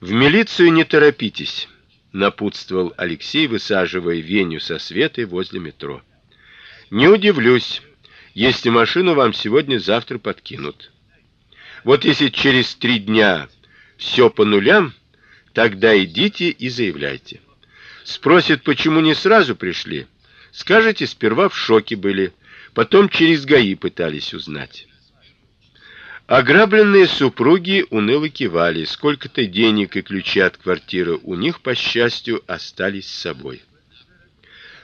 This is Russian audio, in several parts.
В милицию не торопитесь, напутствовал Алексей, высаживая Веню со Светой возле метро. Не удивлюсь, если машину вам сегодня-завтра подкинут. Вот если через три дня все по нулям, тогда идите и заявляйте. Спросят, почему не сразу пришли. Скажете, сперва в шоке были, потом через ГАИ пытались узнать. Ограбленные супруги уныло кивали. Сколько-то денег и ключи от квартиры у них, по счастью, остались с собой.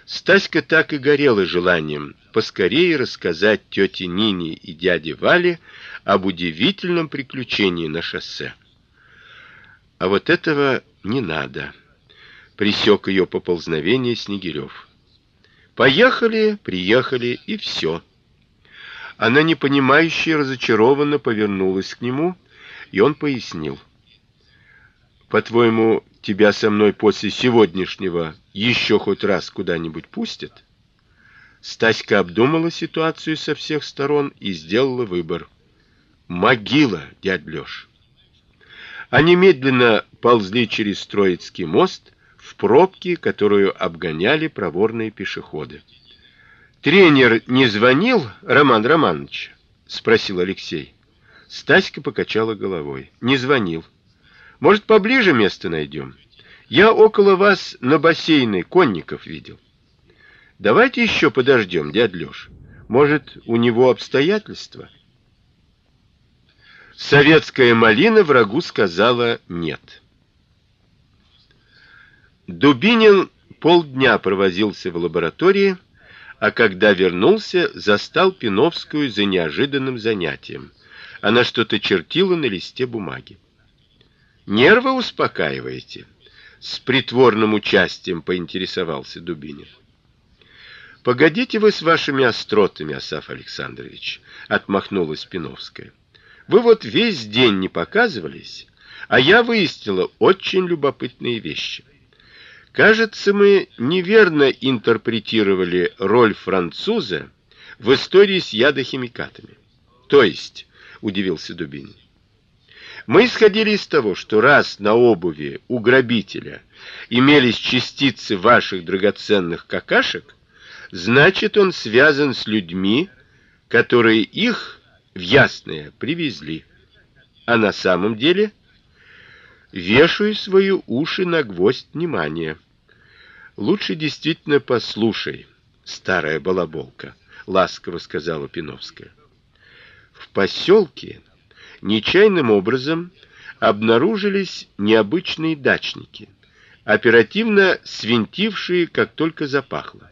Стаська так и горела желанием поскорее рассказать тете Нине и дяде Вале об удивительном приключении на шоссе. А вот этого не надо. Пресек ее поползновение Снегирев. Поехали, приехали и все. Она непонимающе разочарованно повернулась к нему, и он пояснил: "По-твоему, тебя со мной после сегодняшнего еще хоть раз куда-нибудь пустят?" Стаська обдумала ситуацию со всех сторон и сделала выбор. Могила, дядь Лёш. Они медленно ползли через Троицкий мост в пробке, которую обгоняли проворные пешеходы. Тренер не звонил, Роман Романович, спросил Алексей. Стаська покачала головой. Не звонил. Может, поближе место найдем? Я около вас на бассейне конников видел. Давайте еще подождем, дядь Лёш. Может, у него обстоятельства? Советская малина врагу сказала нет. Дубинин полдня провозился в лаборатории, а когда вернулся, застал Пиновскую за неожиданным занятием. Она что-то чертила на листе бумаги. Нервы успокаиваете? С притворным участием поинтересовался Дубинин. Погодите вы с вашими остротами, Асаф Александрович, отмахнулась Пиновская. Вы вот весь день не показывались, а я выяснила очень любопытные вещи. Кажется, мы неверно интерпретировали роль француза в истории с ядохимикатами. То есть, удивился Дубинин. Мы исходили из того, что раз на обуви у грабителя имелись частицы ваших драгоценных какашек, значит, он связан с людьми, которые их в Ясное привезли. А на самом деле вешаю свои уши на гвоздь внимания. Лучше действительно послушай, старая балаболка, ласково сказала Пиновская. В поселке нечаянным образом обнаружились необычные дачники, оперативно свинтившие, как только запахло.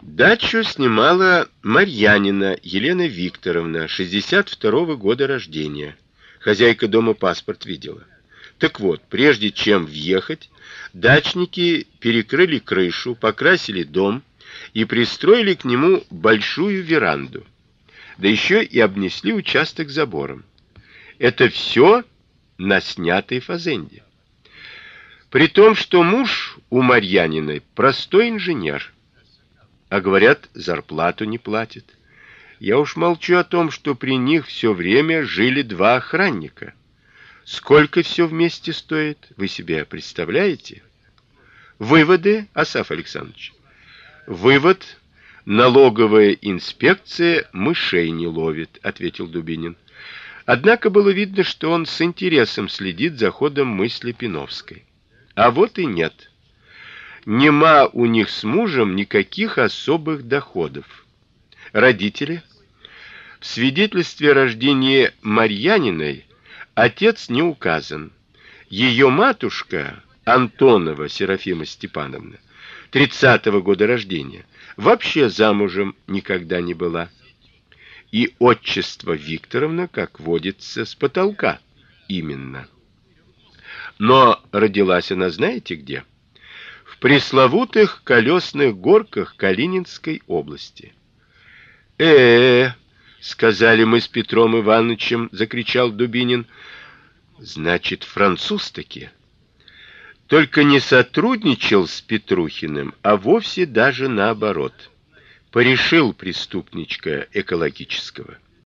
Дачу снимала Марьянина Елена Викторовна, 62-го года рождения. Хозяйка дома паспорт видела. Так вот, прежде чем въехать, дачники перекрыли крышу, покрасили дом и пристроили к нему большую веранду. Да еще и обнесли участок забором. Это все на снятой фазенде. При том, что муж у Марьяниной простой инженер а говорят, зарплату не платят. Я уж молчу о том, что при них все время жили два охранника. Сколько все вместе стоит, вы себе представляете? Выводы, Асаф Александрович. Вывод: налоговая инспекция мышей не ловит, ответил Дубинин. Однако было видно, что он с интересом следит за ходом мысли Пиновской. А вот и нет нема у них с мужем никаких особых доходов. Родители в свидетельстве о рождении Марьяниной отец не указан. Ее матушка Антонова Серафима Степановна, 30-го года рождения, вообще замужем никогда не была. И отчество Викторовна, как водится, с потолка именно. Но родилась она, знаете где? пресловутых колесных горках Калининской области. -э, -э сказали мы с Петром Ивановичем, закричал Дубинин. Значит, француз таки. Только не сотрудничал с Петрухиным, а вовсе даже наоборот. Порешил преступничка экологического.